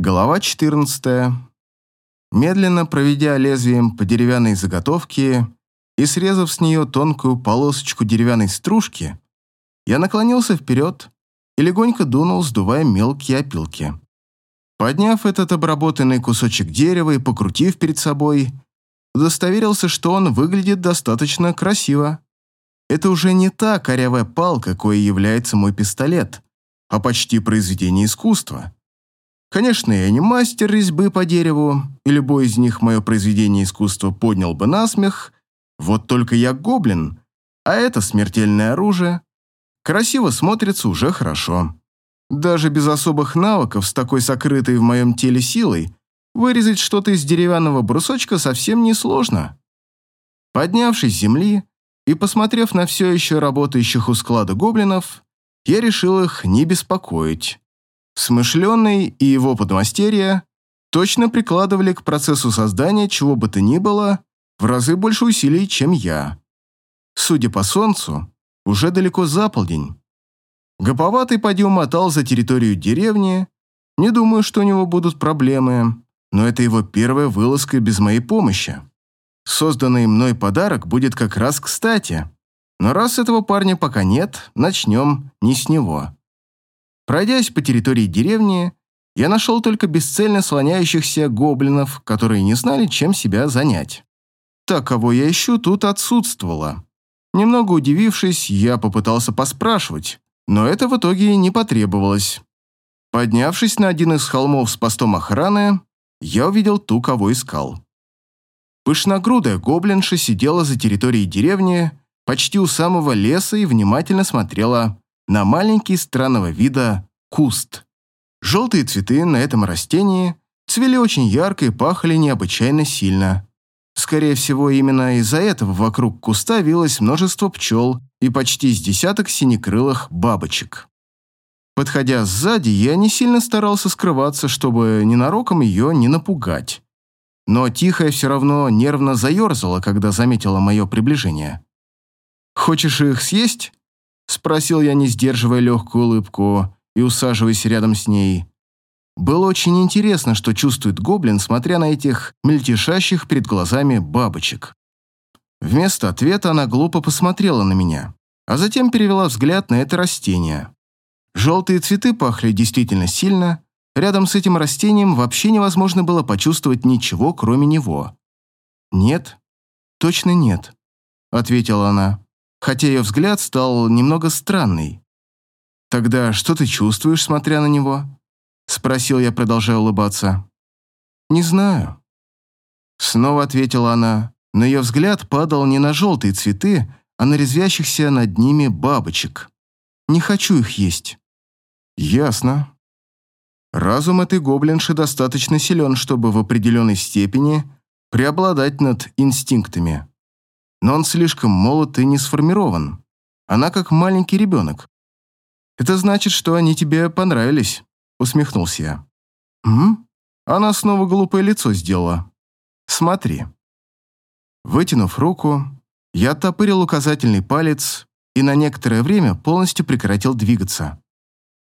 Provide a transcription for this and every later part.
Глава 14. Медленно проведя лезвием по деревянной заготовке и срезав с нее тонкую полосочку деревянной стружки, я наклонился вперед и легонько дунул, сдувая мелкие опилки. Подняв этот обработанный кусочек дерева и покрутив перед собой, удостоверился, что он выглядит достаточно красиво. Это уже не та корявая палка, какой является мой пистолет, а почти произведение искусства. Конечно, я не мастер резьбы по дереву, и любой из них мое произведение искусства поднял бы на смех, вот только я гоблин, а это смертельное оружие. Красиво смотрится уже хорошо. Даже без особых навыков, с такой сокрытой в моем теле силой, вырезать что-то из деревянного брусочка совсем несложно. Поднявшись с земли и посмотрев на все еще работающих у склада гоблинов, я решил их не беспокоить. Смышленный и его подмастерья точно прикладывали к процессу создания чего бы то ни было в разы больше усилий, чем я. Судя по солнцу, уже далеко за полдень. Гоповатый подъем мотал за территорию деревни. Не думаю, что у него будут проблемы, но это его первая вылазка без моей помощи. Созданный мной подарок будет как раз кстати. Но раз этого парня пока нет, начнем не с него. Пройдясь по территории деревни, я нашел только бесцельно слоняющихся гоблинов, которые не знали, чем себя занять. Так, кого я ищу, тут отсутствовало. Немного удивившись, я попытался поспрашивать, но это в итоге не потребовалось. Поднявшись на один из холмов с постом охраны, я увидел ту, кого искал. Пышногрудая гоблинша сидела за территорией деревни, почти у самого леса и внимательно смотрела на маленький странного вида куст. Желтые цветы на этом растении цвели очень ярко и пахли необычайно сильно. Скорее всего, именно из-за этого вокруг куста вилось множество пчел и почти с десяток синекрылых бабочек. Подходя сзади, я не сильно старался скрываться, чтобы ненароком ее не напугать. Но Тихая все равно нервно заерзала, когда заметила мое приближение. «Хочешь их съесть?» Спросил я, не сдерживая легкую улыбку и усаживаясь рядом с ней. Было очень интересно, что чувствует гоблин, смотря на этих мельтешащих перед глазами бабочек. Вместо ответа она глупо посмотрела на меня, а затем перевела взгляд на это растение. Желтые цветы пахли действительно сильно, рядом с этим растением вообще невозможно было почувствовать ничего, кроме него. «Нет, точно нет», — ответила она хотя ее взгляд стал немного странный. «Тогда что ты чувствуешь, смотря на него?» — спросил я, продолжая улыбаться. «Не знаю». Снова ответила она, но ее взгляд падал не на желтые цветы, а на резвящихся над ними бабочек. «Не хочу их есть». «Ясно». Разум этой гоблинши достаточно силен, чтобы в определенной степени преобладать над инстинктами но он слишком молод и не сформирован. Она как маленький ребенок. «Это значит, что они тебе понравились», — усмехнулся я. «М?» Она снова глупое лицо сделала. «Смотри». Вытянув руку, я оттопырил указательный палец и на некоторое время полностью прекратил двигаться.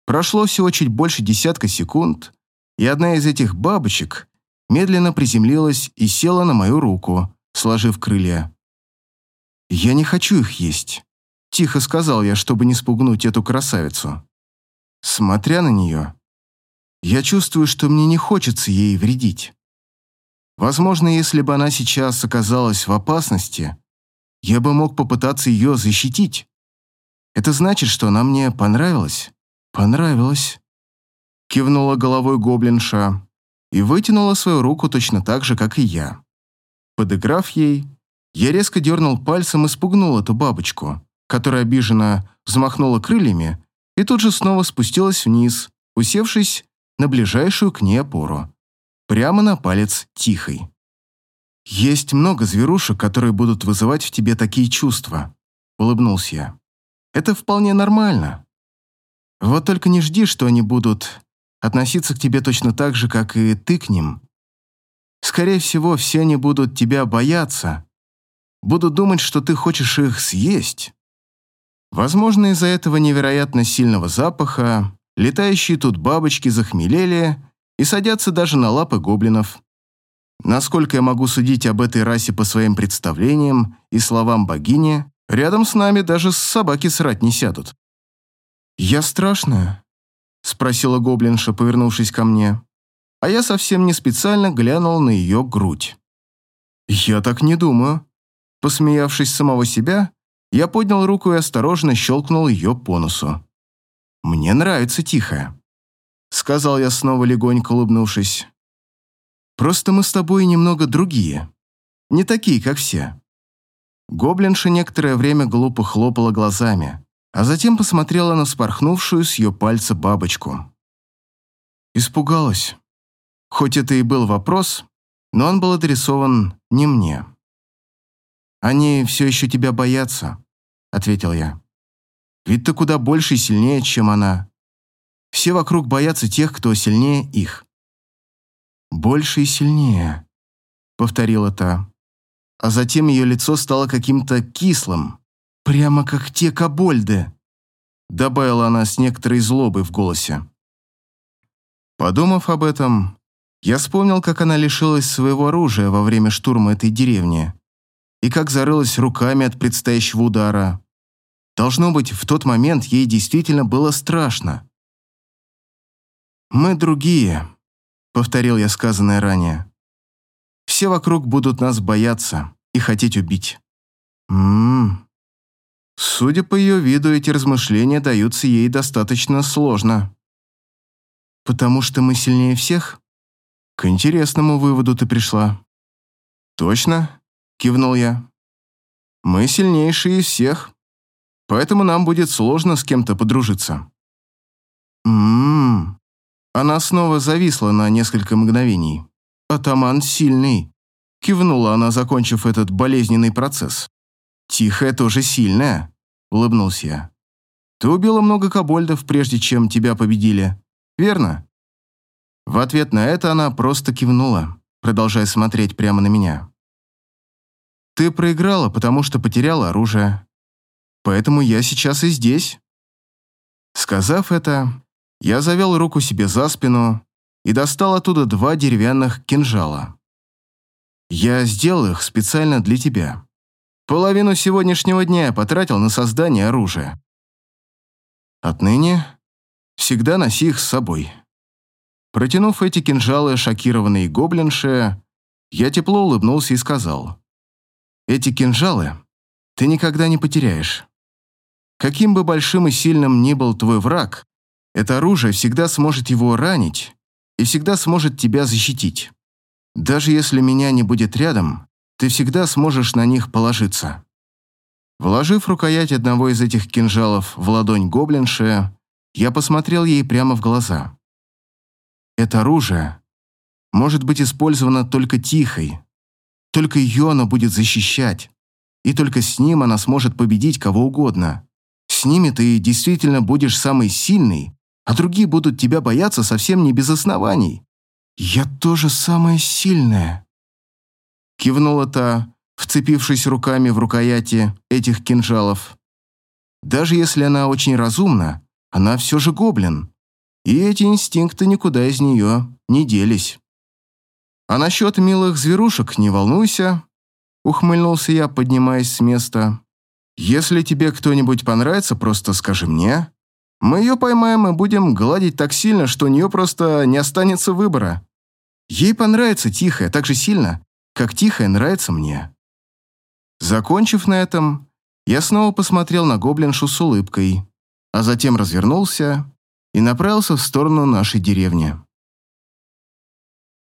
Прошло всего чуть больше десятка секунд, и одна из этих бабочек медленно приземлилась и села на мою руку, сложив крылья. «Я не хочу их есть», — тихо сказал я, чтобы не спугнуть эту красавицу. Смотря на нее, я чувствую, что мне не хочется ей вредить. Возможно, если бы она сейчас оказалась в опасности, я бы мог попытаться ее защитить. Это значит, что она мне понравилась? Понравилась. Кивнула головой гоблинша и вытянула свою руку точно так же, как и я. Подыграв ей, я резко дернул пальцем и спугнул эту бабочку, которая обиженно взмахнула крыльями и тут же снова спустилась вниз, усевшись на ближайшую к ней опору, прямо на палец тихой. «Есть много зверушек, которые будут вызывать в тебе такие чувства», — улыбнулся я. «Это вполне нормально. Вот только не жди, что они будут относиться к тебе точно так же, как и ты к ним. Скорее всего, все они будут тебя бояться, Буду думать, что ты хочешь их съесть. Возможно, из-за этого невероятно сильного запаха летающие тут бабочки захмелели и садятся даже на лапы гоблинов. Насколько я могу судить об этой расе по своим представлениям и словам богини, рядом с нами даже собаки срать не сядут. «Я страшная?» — спросила гоблинша, повернувшись ко мне. А я совсем не специально глянул на ее грудь. «Я так не думаю». Посмеявшись самого себя, я поднял руку и осторожно щелкнул ее по носу. «Мне нравится тихая», — сказал я снова легонько улыбнувшись. «Просто мы с тобой немного другие, не такие, как все». Гоблинша некоторое время глупо хлопала глазами, а затем посмотрела на спорхнувшую с ее пальца бабочку. Испугалась. Хоть это и был вопрос, но он был адресован не мне. «Они все еще тебя боятся», — ответил я. «Ведь ты куда больше и сильнее, чем она. Все вокруг боятся тех, кто сильнее их». «Больше и сильнее», — повторила та. А затем ее лицо стало каким-то кислым, прямо как те кобольды, добавила она с некоторой злобой в голосе. Подумав об этом, я вспомнил, как она лишилась своего оружия во время штурма этой деревни и как зарылась руками от предстоящего удара. Должно быть, в тот момент ей действительно было страшно. «Мы другие», — повторил я сказанное ранее. «Все вокруг будут нас бояться и хотеть убить». «М-м-м». Судя по ее виду, эти размышления даются ей достаточно сложно. «Потому что мы сильнее всех?» К интересному выводу ты пришла. Точно, кивнул я. Мы сильнейшие из всех, поэтому нам будет сложно с кем-то подружиться. Ммм. Она снова зависла на несколько мгновений. Атаман сильный. Кивнула она, закончив этот болезненный процесс. «Тихая тоже сильная», — улыбнулся я. «Ты убила много кобольдов, прежде чем тебя победили, верно?» В ответ на это она просто кивнула, продолжая смотреть прямо на меня. «Ты проиграла, потому что потеряла оружие. Поэтому я сейчас и здесь». Сказав это, я завел руку себе за спину и достал оттуда два деревянных кинжала. «Я сделал их специально для тебя. Половину сегодняшнего дня я потратил на создание оружия. Отныне всегда носи их с собой». Протянув эти кинжалы шокированной гоблинше, я тепло улыбнулся и сказал. «Эти кинжалы ты никогда не потеряешь. Каким бы большим и сильным ни был твой враг, это оружие всегда сможет его ранить и всегда сможет тебя защитить. Даже если меня не будет рядом, ты всегда сможешь на них положиться». Вложив рукоять одного из этих кинжалов в ладонь гоблинши, я посмотрел ей прямо в глаза. Это оружие может быть использовано только тихой. Только ее оно будет защищать. И только с ним она сможет победить кого угодно. С ними ты действительно будешь самый сильный, а другие будут тебя бояться совсем не без оснований. «Я тоже самая сильная», — кивнула та, вцепившись руками в рукояти этих кинжалов. «Даже если она очень разумна, она все же гоблин и эти инстинкты никуда из нее не делись. А насчет милых зверушек не волнуйся, ухмыльнулся я, поднимаясь с места. Если тебе кто-нибудь понравится, просто скажи мне. Мы ее поймаем и будем гладить так сильно, что у нее просто не останется выбора. Ей понравится тихая так же сильно, как тихая нравится мне. Закончив на этом, я снова посмотрел на гоблиншу с улыбкой, а затем развернулся и направился в сторону нашей деревни.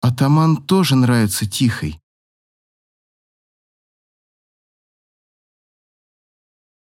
«Атаман тоже нравится Тихой»,